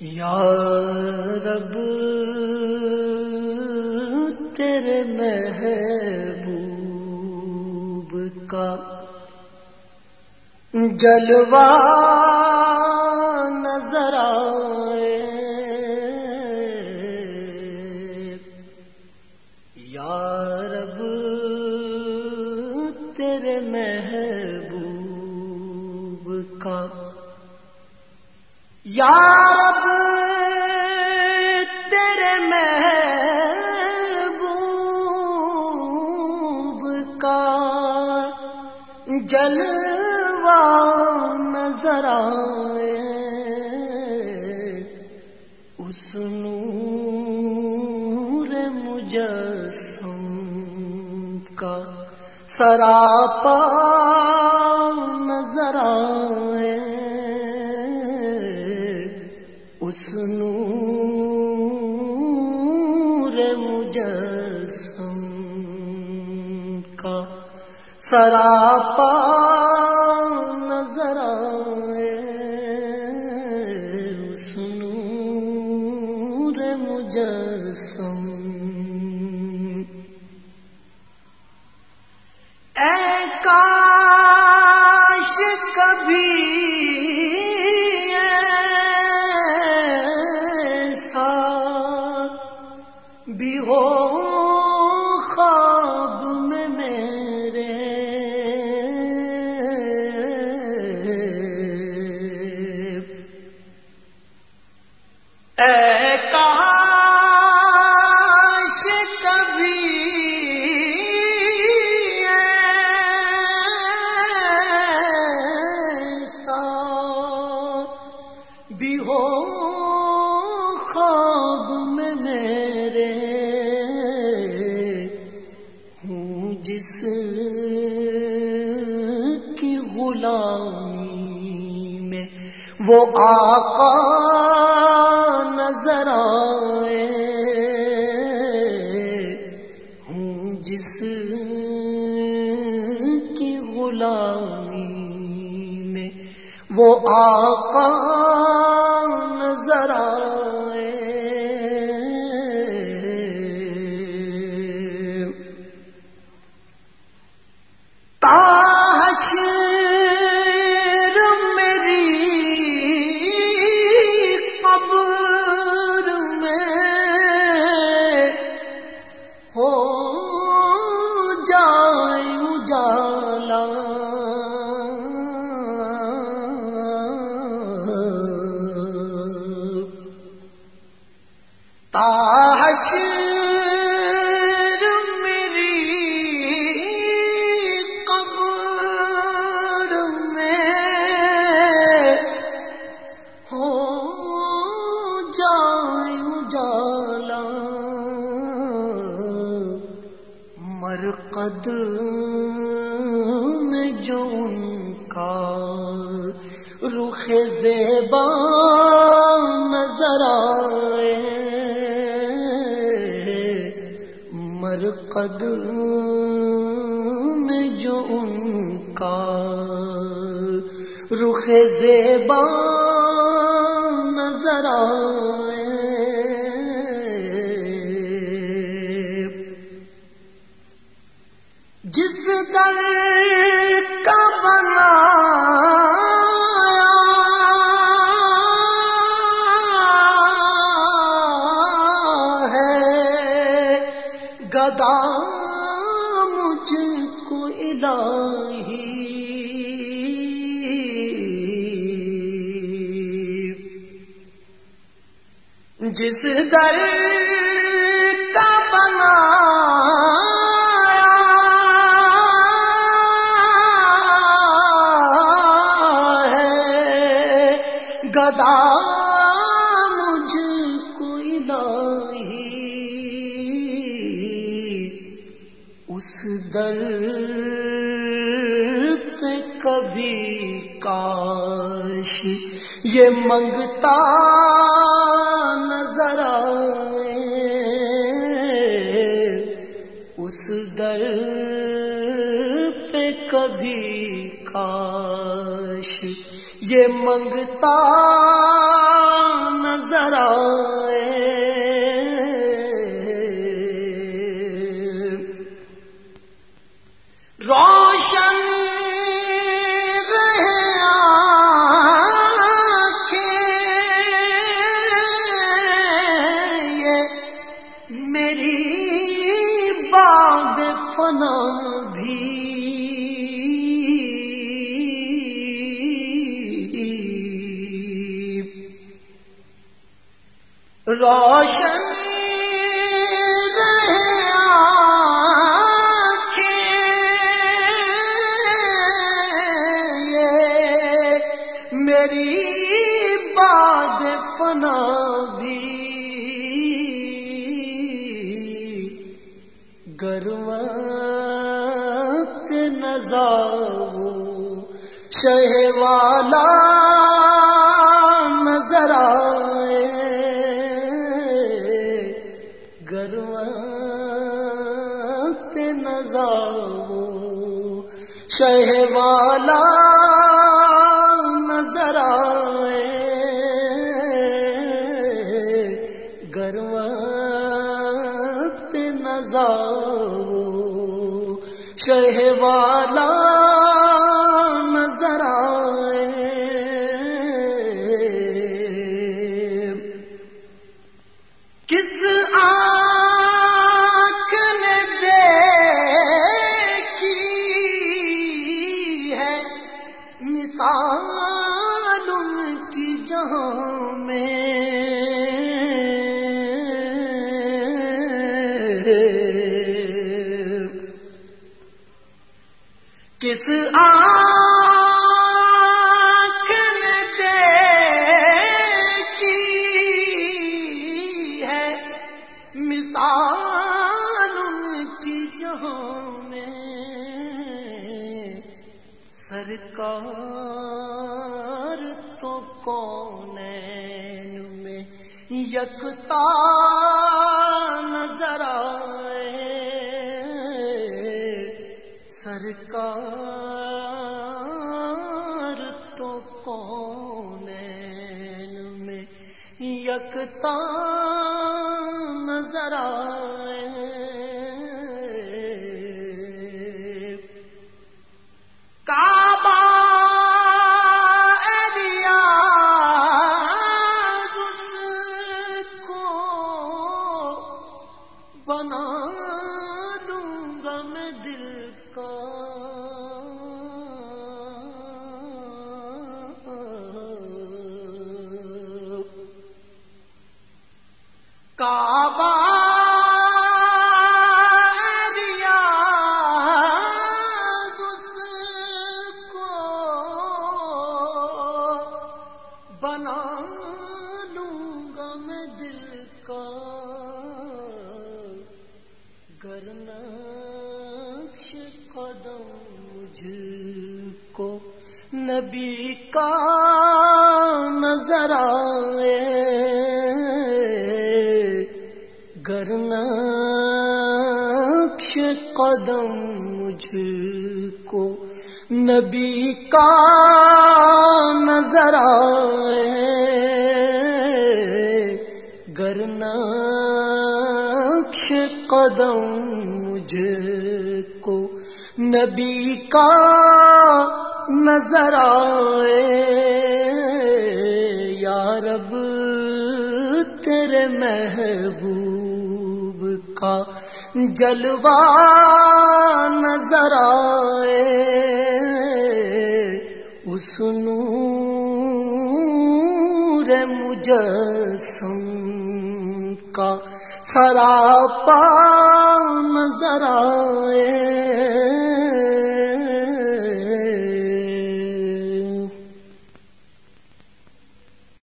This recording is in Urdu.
یا رب تیرے محبوب کا جلوہ نظر آئے۔ یا رب تیرے محبوب کا۔ یا جلوہ نظر آئے اس نور مجسم کا سراپا نظر آئے اس نور سراپا جس کی غلامی میں وہ آقا نظر آئے ہوں، جس کی غلامی میں وہ آقا تاش میری قبر میں ہو جائے اجالا مرقد میں جو ان کا رخ زیبا نظر آئے مرقد میں جو ان کا رخ زیبا نظر آئے۔ جس در کا بنا الہی۔ جس در کا بنا ہے گدا مجھ اس در کاش یہ منگتا نظر آئے اس در پہ کبھی کاش یہ منگتا فنا بھی۔ روشن میری باد فنا والا نظر آئے۔ گرو نظار شہ والا نظر آئے۔ گرو نظار شہ والا کس ہے مثال کی جہاں میں سرکار تو کون میں یکتا سرکار تو کون میں یکتا نظر آئے کو نبی کا نظر آئے۔ قدم مجھ کو۔ نبی کا نظر آئے گرنقش قدم مجھ کو۔ نبی کا نظر آئے، یا رب تیرے محبوب کا جلوہ نظر آئے اس نور مجسم کا سراپا نظر آئے۔